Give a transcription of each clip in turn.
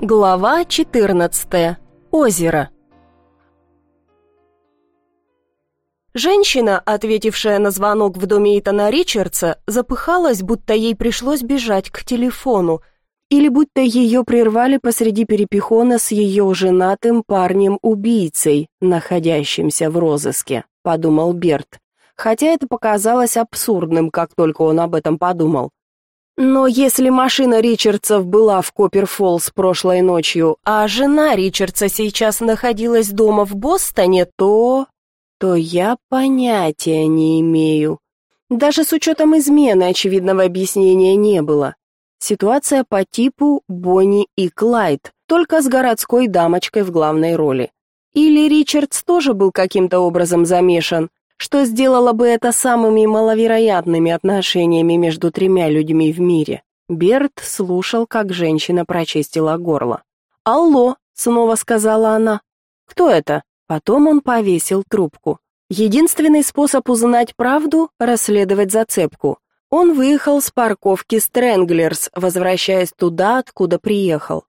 Глава 14. Озеро. Женщина, ответившая на звонок в доме Итана Ричардса, запыхалась, будто ей пришлось бежать к телефону, или будто ее прервали посреди перепихона с ее женатым парнем-убийцей, находящимся в розыске, подумал Берт. Хотя это показалось абсурдным, как только он об этом подумал. Но если машина Ричардсов была в Копперфоллс прошлой ночью, а жена Ричардса сейчас находилась дома в Бостоне, то... то я понятия не имею. Даже с учетом измены очевидного объяснения не было. Ситуация по типу Бонни и Клайд, только с городской дамочкой в главной роли. Или Ричардс тоже был каким-то образом замешан, что сделало бы это самыми маловероятными отношениями между тремя людьми в мире. Берт слушал, как женщина прочистила горло. «Алло», — снова сказала она. «Кто это?» Потом он повесил трубку. Единственный способ узнать правду — расследовать зацепку. Он выехал с парковки Стрэнглерс, возвращаясь туда, откуда приехал.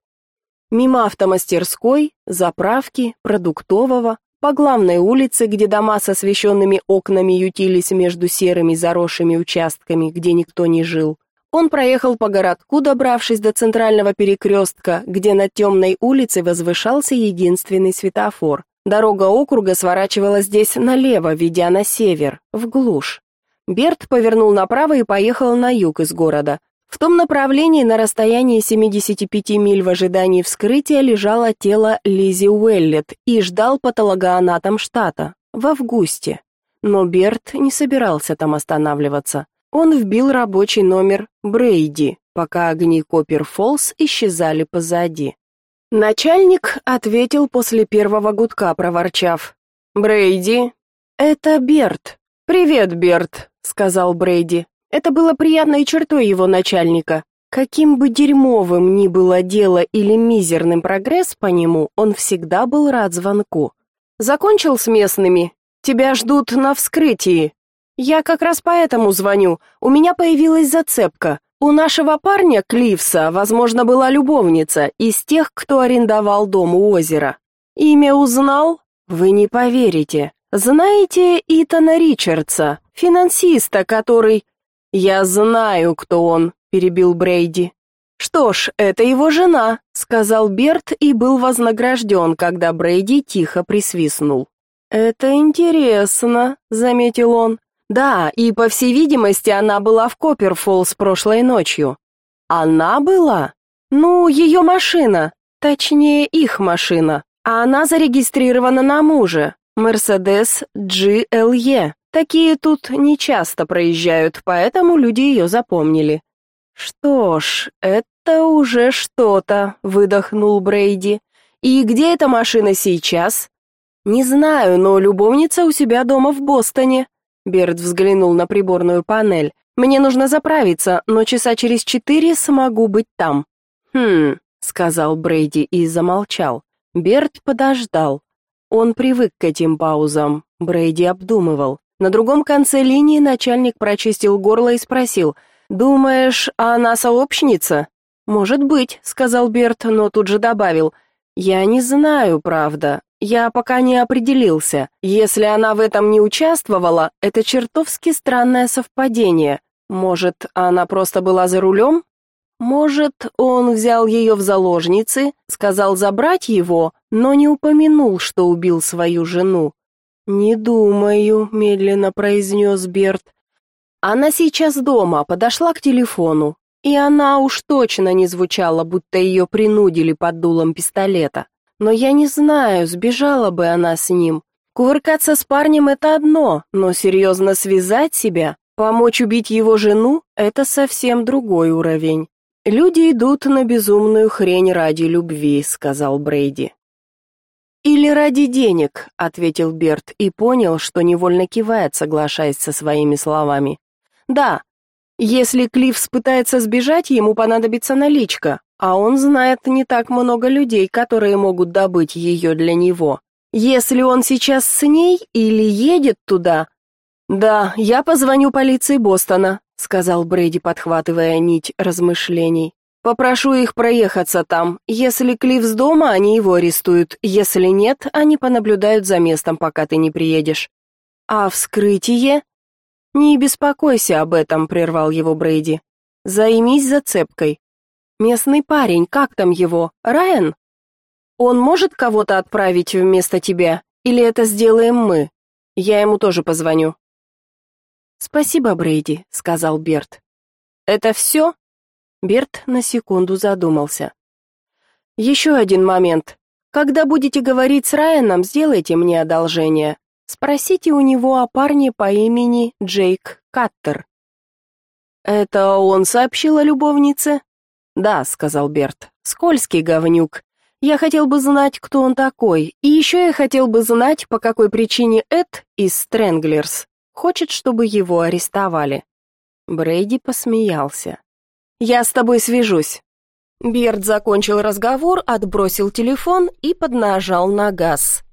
Мимо автомастерской, заправки, продуктового, по главной улице, где дома с освещенными окнами ютились между серыми заросшими участками, где никто не жил. Он проехал по городку, добравшись до центрального перекрестка, где на темной улице возвышался единственный светофор. Дорога округа сворачивала здесь налево, ведя на север, в глушь. Берт повернул направо и поехал на юг из города. В том направлении на расстоянии 75 миль в ожидании вскрытия лежало тело Лизи Уэллет и ждал патологоанатом штата в августе. Но Берт не собирался там останавливаться. Он вбил рабочий номер Брейди, пока огни Коппер-Фоллс исчезали позади. Начальник ответил после первого гудка, проворчав: "Брейди, это Берт. Привет, Берт", сказал Брейди. Это было приятной чертой его начальника. Каким бы дерьмовым ни было дело или мизерным прогресс по нему, он всегда был рад звонку. Закончил с местными. Тебя ждут на вскрытии. Я как раз поэтому звоню. У меня появилась зацепка. У нашего парня Клифса, возможно, была любовница из тех, кто арендовал дом у озера. Имя узнал? Вы не поверите. Знаете Итана Ричардса, финансиста, который «Я знаю, кто он», — перебил Брейди. «Что ж, это его жена», — сказал Берт и был вознагражден, когда Брейди тихо присвистнул. «Это интересно», — заметил он. «Да, и, по всей видимости, она была в Копперфоллс прошлой ночью». «Она была?» «Ну, ее машина, точнее, их машина, а она зарегистрирована на муже, Мерседес GLE». Такие тут не часто проезжают, поэтому люди ее запомнили. Что ж, это уже что-то, выдохнул Брейди. И где эта машина сейчас? Не знаю, но любовница у себя дома в Бостоне. Берт взглянул на приборную панель. Мне нужно заправиться, но часа через четыре смогу быть там. Хм, сказал Брейди и замолчал. Берт подождал. Он привык к этим паузам. Брейди обдумывал. На другом конце линии начальник прочистил горло и спросил: "Думаешь, она сообщница?" "Может быть", сказал Берт, но тут же добавил: "Я не знаю, правда. Я пока не определился. Если она в этом не участвовала, это чертовски странное совпадение. Может, она просто была за рулем? Может, он взял ее в заложницы, сказал забрать его, но не упомянул, что убил свою жену. «Не думаю», — медленно произнес Берт. Она сейчас дома, подошла к телефону, и она уж точно не звучала, будто ее принудили под дулом пистолета. Но я не знаю, сбежала бы она с ним. Кувыркаться с парнем — это одно, но серьезно связать себя, помочь убить его жену — это совсем другой уровень. «Люди идут на безумную хрень ради любви», — сказал Брейди. «Или ради денег», — ответил Берт и понял, что невольно кивает, соглашаясь со своими словами. «Да, если Клиффс пытается сбежать, ему понадобится наличка, а он знает не так много людей, которые могут добыть ее для него. Если он сейчас с ней или едет туда...» «Да, я позвоню полиции Бостона», — сказал Брэди, подхватывая нить размышлений. Попрошу их проехаться там. Если Клифф с дома, они его арестуют. Если нет, они понаблюдают за местом, пока ты не приедешь. А вскрытие? Не беспокойся об этом, прервал его Брейди. Займись зацепкой. Местный парень, как там его? Райан? Он может кого-то отправить вместо тебя или это сделаем мы? Я ему тоже позвоню. Спасибо, Брейди, сказал Берт. Это все?» Берт на секунду задумался. «Еще один момент. Когда будете говорить с Райаном, сделайте мне одолжение. Спросите у него о парне по имени Джейк Каттер». «Это он сообщил о любовнице?» «Да», — сказал Берт. «Скользкий говнюк. Я хотел бы знать, кто он такой, и еще я хотел бы знать, по какой причине Эд из Стрэнглерс хочет, чтобы его арестовали». Брейди посмеялся. Я с тобой свяжусь. Берт закончил разговор, отбросил телефон и поднажал на газ.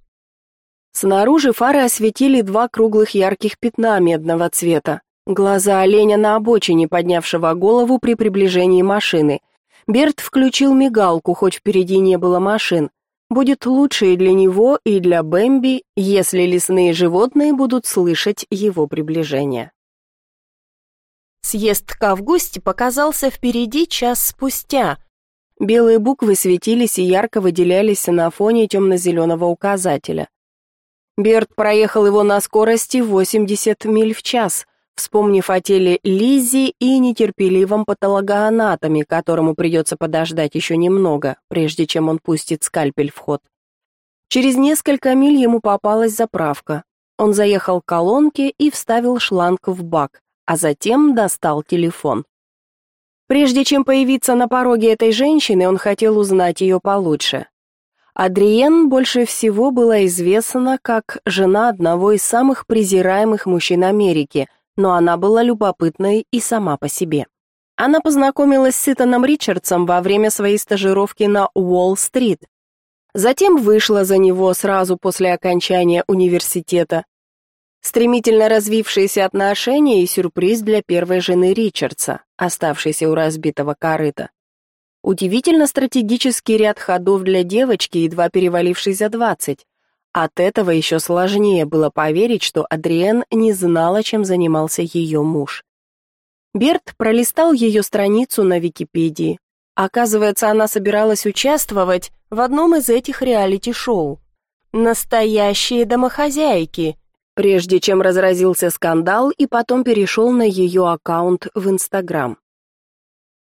Снаружи фары осветили два круглых ярких пятна медного цвета. Глаза оленя на обочине, поднявшего голову при приближении машины. Берт включил мигалку, хоть впереди не было машин. Будет лучше и для него, и для Бэмби, если лесные животные будут слышать его приближение. Съезд к Августе показался впереди час спустя. Белые буквы светились и ярко выделялись на фоне темно-зеленого указателя. Берт проехал его на скорости 80 миль в час, вспомнив о теле Лиззи и нетерпеливом патологоанатоме, которому придется подождать еще немного, прежде чем он пустит скальпель в ход. Через несколько миль ему попалась заправка. Он заехал к колонке и вставил шланг в бак а затем достал телефон. Прежде чем появиться на пороге этой женщины, он хотел узнать ее получше. Адриен больше всего была известна как жена одного из самых презираемых мужчин Америки, но она была любопытной и сама по себе. Она познакомилась с Итаном Ричардсом во время своей стажировки на Уолл-стрит. Затем вышла за него сразу после окончания университета Стремительно развившиеся отношения и сюрприз для первой жены Ричардса, оставшейся у разбитого корыта. Удивительно стратегический ряд ходов для девочки, едва перевалившей за двадцать. От этого еще сложнее было поверить, что Адриен не знала, чем занимался ее муж. Берт пролистал ее страницу на Википедии. Оказывается, она собиралась участвовать в одном из этих реалити-шоу. Настоящие домохозяйки, прежде чем разразился скандал и потом перешел на ее аккаунт в Инстаграм.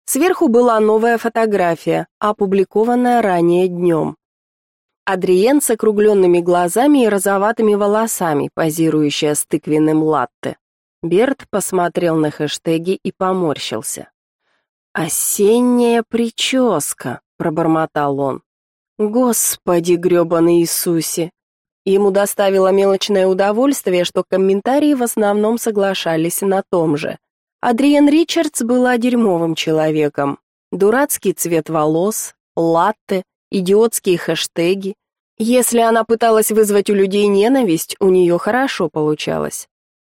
Сверху была новая фотография, опубликованная ранее днем. Адриен с округленными глазами и розоватыми волосами, позирующая с тыквенным латте. Берт посмотрел на хэштеги и поморщился. «Осенняя прическа», — пробормотал он. «Господи, грёбаный Иисусе, Ему доставило мелочное удовольствие, что комментарии в основном соглашались на том же. Адриен Ричардс была дерьмовым человеком. Дурацкий цвет волос, латте, идиотские хэштеги. Если она пыталась вызвать у людей ненависть, у нее хорошо получалось.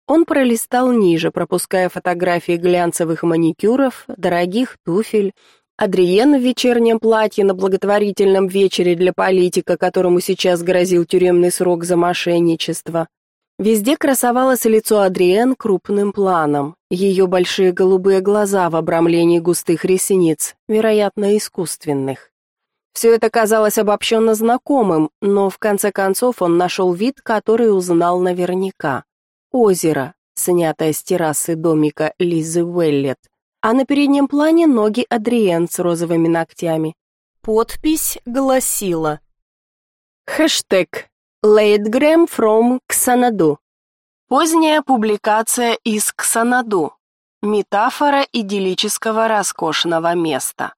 Он пролистал ниже, пропуская фотографии глянцевых маникюров, дорогих туфель, Адриен в вечернем платье на благотворительном вечере для политика, которому сейчас грозил тюремный срок за мошенничество. Везде красовалось лицо Адриен крупным планом, ее большие голубые глаза в обрамлении густых ресниц, вероятно, искусственных. Все это казалось обобщенно знакомым, но в конце концов он нашел вид, который узнал наверняка. Озеро, снятое с террасы домика Лизы Уэллет, а на переднем плане ноги Адриен с розовыми ногтями. Подпись гласила Хэштег «Лейтгрэм from Ксанаду». Поздняя публикация из Ксанаду. Метафора идиллического роскошного места.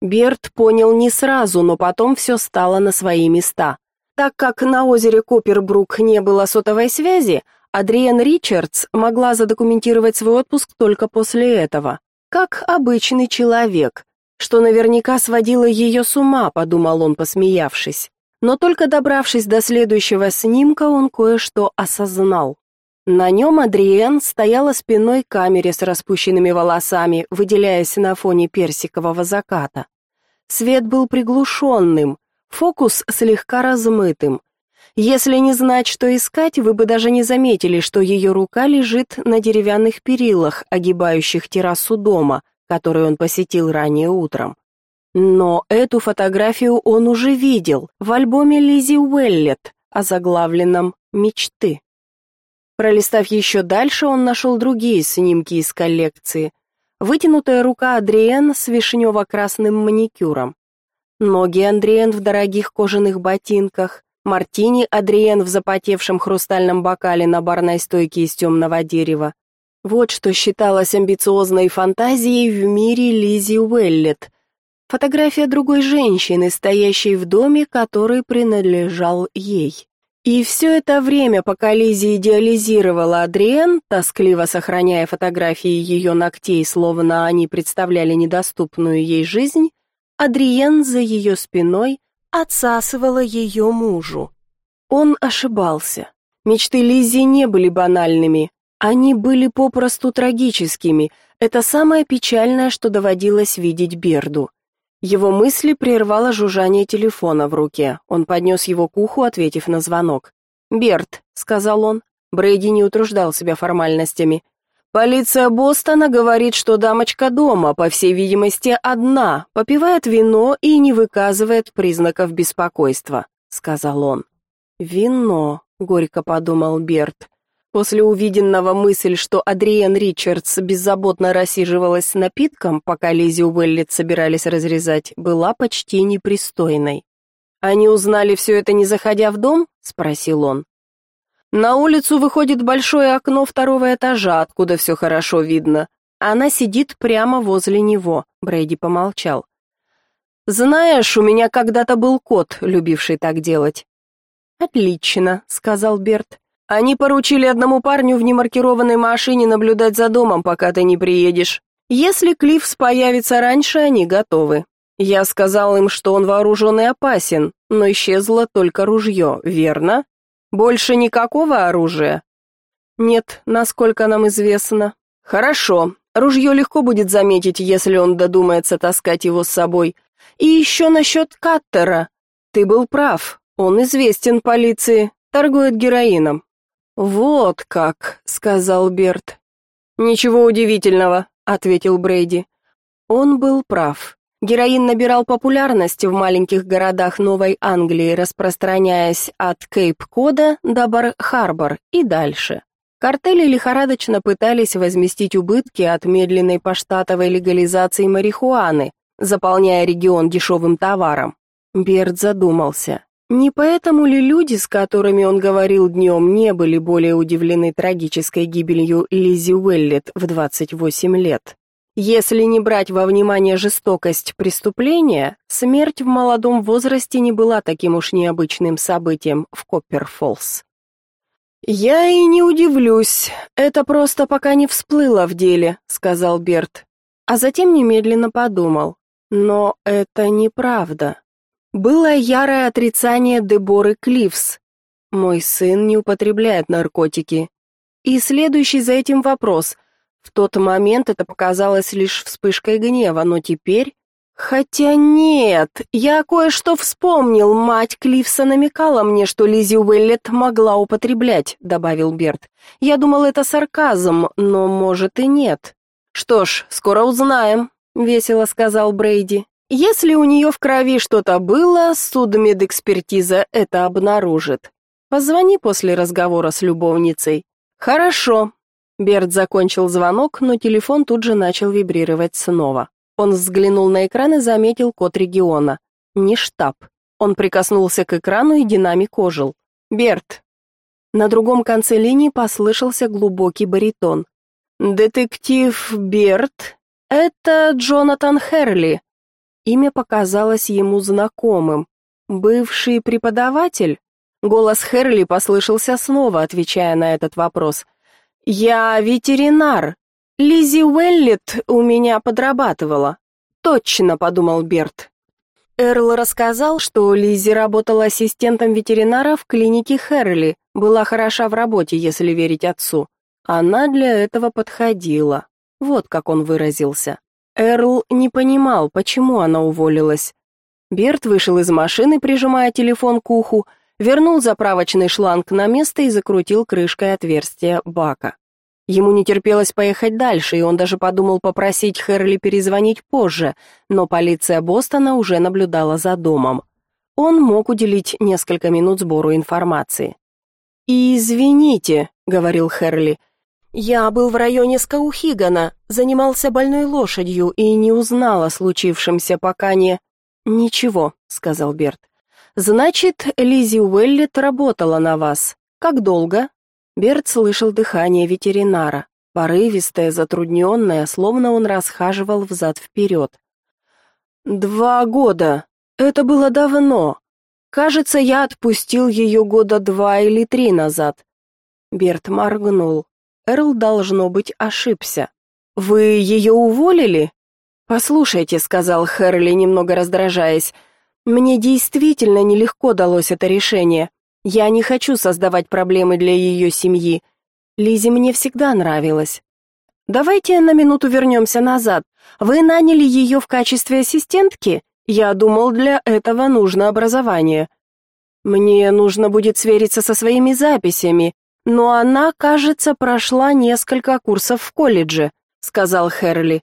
Берт понял не сразу, но потом все стало на свои места. Так как на озере Купербрук не было сотовой связи, Адриен Ричардс могла задокументировать свой отпуск только после этого, как обычный человек, что наверняка сводило ее с ума, подумал он, посмеявшись. Но только добравшись до следующего снимка, он кое-что осознал. На нем Адриен стояла спиной к камере с распущенными волосами, выделяясь на фоне персикового заката. Свет был приглушенным, фокус слегка размытым. Если не знать, что искать, вы бы даже не заметили, что ее рука лежит на деревянных перилах, огибающих террасу дома, который он посетил ранее утром. Но эту фотографию он уже видел в альбоме Лизи Уэллет, озаглавленном «Мечты». Пролистав еще дальше, он нашел другие снимки из коллекции. Вытянутая рука Адриен с вишнево-красным маникюром. Ноги Андриен в дорогих кожаных ботинках, мартини Адриен в запотевшем хрустальном бокале на барной стойке из темного дерева. Вот что считалось амбициозной фантазией в мире Лизи Уэллет. Фотография другой женщины, стоящей в доме, который принадлежал ей. И все это время, пока Лизи идеализировала Адриен, тоскливо сохраняя фотографии ее ногтей, словно они представляли недоступную ей жизнь, Адриен за ее спиной отсасывала ее мужу. Он ошибался. Мечты Лизи не были банальными, они были попросту трагическими. Это самое печальное, что доводилось видеть Берду. Его мысли прервало жужжание телефона в руке. Он поднес его к уху, ответив на звонок. «Берт», — сказал он. Брейди не утруждал себя формальностями. «Полиция Бостона говорит, что дамочка дома, по всей видимости, одна, попивает вино и не выказывает признаков беспокойства», — сказал он. «Вино», — горько подумал Берт. После увиденного мысль, что Адриен Ричардс беззаботно рассиживалась с напитком, пока Лизи Уэллет собирались разрезать, была почти непристойной. «Они узнали все это, не заходя в дом?» — спросил он. «На улицу выходит большое окно второго этажа, откуда все хорошо видно. Она сидит прямо возле него», — Брейди помолчал. «Знаешь, у меня когда-то был кот, любивший так делать». «Отлично», — сказал Берт. Они поручили одному парню в немаркированной машине наблюдать за домом, пока ты не приедешь. Если Клиффс появится раньше, они готовы. Я сказал им, что он вооружен и опасен, но исчезло только ружье, верно? Больше никакого оружия? Нет, насколько нам известно. Хорошо. Ружье легко будет заметить, если он додумается таскать его с собой. И еще насчет Каттера. Ты был прав. Он известен полиции, торгует героином. «Вот как», — сказал Берт. «Ничего удивительного», — ответил Брейди. Он был прав. Героин набирал популярность в маленьких городах Новой Англии, распространяясь от Кейп-Кода до Бар-Харбор и дальше. Картели лихорадочно пытались возместить убытки от медленной поштатовой легализации марихуаны, заполняя регион дешевым товаром. Берт задумался. Не поэтому ли люди, с которыми он говорил днем, не были более удивлены трагической гибелью Лизи Уэллет в 28 лет? Если не брать во внимание жестокость преступления, смерть в молодом возрасте не была таким уж необычным событием в Копперфоллс. «Я и не удивлюсь, это просто пока не всплыло в деле», — сказал Берт, а затем немедленно подумал. «Но это неправда. Было ярое отрицание Деборы Клифс. Мой сын не употребляет наркотики. И следующий за этим вопрос. В тот момент это показалось лишь вспышкой гнева, но теперь... Хотя нет, я кое-что вспомнил. Мать Клифса намекала мне, что Лизи Уэллет могла употреблять, добавил Берт. Я думал, это сарказм, но может и нет. Что ж, скоро узнаем, весело сказал Брейди. Если у нее в крови что-то было, судмедэкспертиза это обнаружит. Позвони после разговора с любовницей. Хорошо. Берт закончил звонок, но телефон тут же начал вибрировать снова. Он взглянул на экран и заметил код региона. Не штаб. Он прикоснулся к экрану, и динамик ожил. «Берт». На другом конце линии послышался глубокий баритон. «Детектив Берт, это Джонатан Херли. Имя показалось ему знакомым. Бывший преподаватель? Голос Херли послышался снова, отвечая на этот вопрос. Я ветеринар. Лизи Уэллет у меня подрабатывала. Точно, подумал Берт. Эрл рассказал, что Лизи работала ассистентом ветеринара в клинике Херли, Была хороша в работе, если верить отцу. Она для этого подходила. Вот как он выразился. Эрл не понимал, почему она уволилась. Берт вышел из машины, прижимая телефон к уху, вернул заправочный шланг на место и закрутил крышкой отверстие бака. Ему не терпелось поехать дальше, и он даже подумал попросить Хэрли перезвонить позже, но полиция Бостона уже наблюдала за домом. Он мог уделить несколько минут сбору информации. «Извините», — говорил Хэрли, — «я был в районе Скаухигана, занимался больной лошадью и не узнал о случившемся, пока не...» «Ничего», — сказал Берт. «Значит, Лизи Уэллет работала на вас. Как долго?» Берт слышал дыхание ветеринара, порывистое, затрудненное, словно он расхаживал взад-вперед. «Два года. Это было давно. Кажется, я отпустил ее года два или три назад». Берт моргнул. Эрл, должно быть, ошибся. «Вы ее уволили?» «Послушайте», — сказал Херли, немного раздражаясь, — «мне действительно нелегко далось это решение. Я не хочу создавать проблемы для ее семьи. Лизе мне всегда нравилась. Давайте на минуту вернемся назад. Вы наняли ее в качестве ассистентки? Я думал, для этого нужно образование. Мне нужно будет свериться со своими записями, но она, кажется, прошла несколько курсов в колледже, сказал Херли.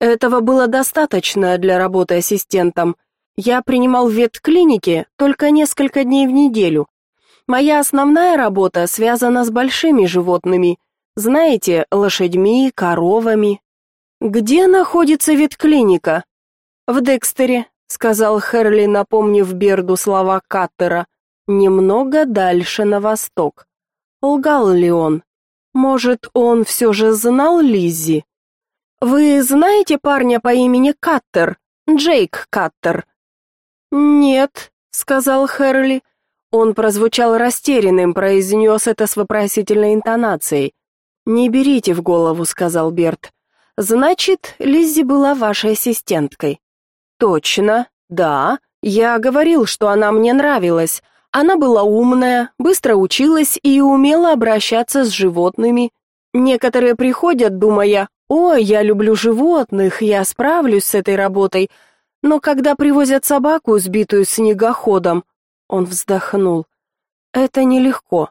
Этого было достаточно для работы ассистентом. Я принимал в ветклинике только несколько дней в неделю, Моя основная работа связана с большими животными. Знаете, лошадьми, коровами. Где находится ветклиника? В Декстере, сказал Херли, напомнив Берду слова Каттера. Немного дальше на восток. Лгал ли он? Может, он все же знал Лиззи? Вы знаете парня по имени Каттер? Джейк Каттер? Нет, сказал Херли. Он прозвучал растерянным, произнес это с вопросительной интонацией. «Не берите в голову», — сказал Берт. «Значит, Лиззи была вашей ассистенткой». «Точно, да. Я говорил, что она мне нравилась. Она была умная, быстро училась и умела обращаться с животными. Некоторые приходят, думая, «Ой, я люблю животных, я справлюсь с этой работой», но когда привозят собаку, сбитую снегоходом, он вздохнул. Это нелегко.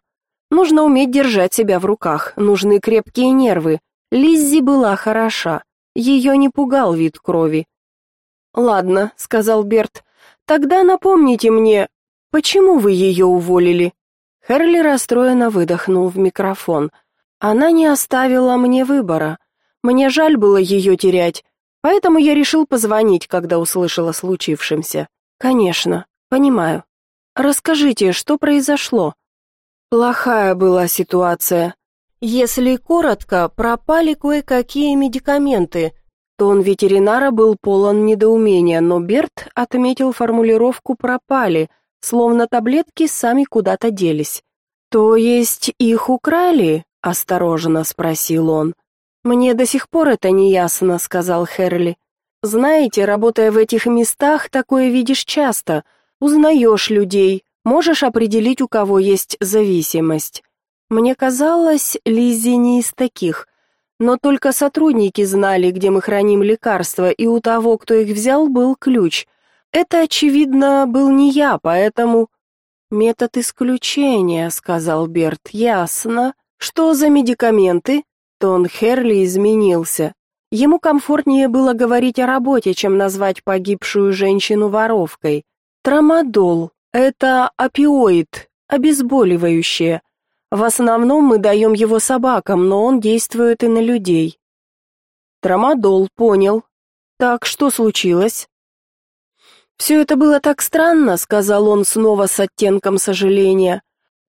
Нужно уметь держать себя в руках, нужны крепкие нервы. Лиззи была хороша. Ее не пугал вид крови. Ладно, сказал Берт. Тогда напомните мне, почему вы ее уволили? Херли расстроенно выдохнул в микрофон. Она не оставила мне выбора. Мне жаль было ее терять, поэтому я решил позвонить, когда услышал о случившемся. Конечно, понимаю. Расскажите, что произошло? Плохая была ситуация. Если коротко, пропали кое-какие медикаменты. Тон ветеринара был полон недоумения, но Берт отметил формулировку пропали, словно таблетки сами куда-то делись. То есть их украли? осторожно спросил он. Мне до сих пор это не ясно, сказал Херли. Знаете, работая в этих местах, такое видишь часто. Узнаешь людей, можешь определить, у кого есть зависимость. Мне казалось, Лиззи не из таких, но только сотрудники знали, где мы храним лекарства, и у того, кто их взял, был ключ. Это, очевидно, был не я, поэтому... «Метод исключения», — сказал Берт, — «ясно. Что за медикаменты?» Тон Херли изменился. Ему комфортнее было говорить о работе, чем назвать погибшую женщину воровкой. Трамадол – это опиоид, обезболивающее. В основном мы даем его собакам, но он действует и на людей. Трамадол, понял. Так, что случилось? «Все это было так странно», — сказал он снова с оттенком сожаления.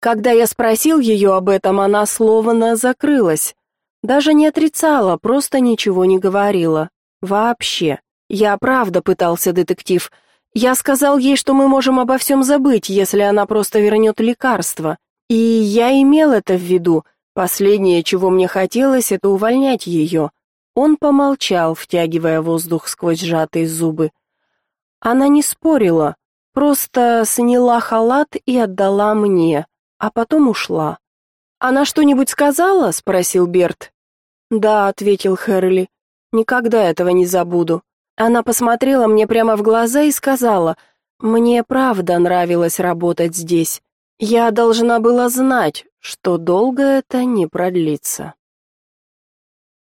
Когда я спросил ее об этом, она словно закрылась. Даже не отрицала, просто ничего не говорила. Вообще. Я правда пытался, детектив. Я сказал ей, что мы можем обо всем забыть, если она просто вернет лекарство. И я имел это в виду. Последнее, чего мне хотелось, это увольнять ее. Он помолчал, втягивая воздух сквозь сжатые зубы. Она не спорила, просто сняла халат и отдала мне. а потом ушла. «Она что-нибудь сказала?» — спросил Берт. «Да», — ответил Хэрли. «Никогда этого не забуду. Она посмотрела мне прямо в глаза и сказала, «Мне правда нравилось работать здесь. Я должна была знать, что долго это не продлится».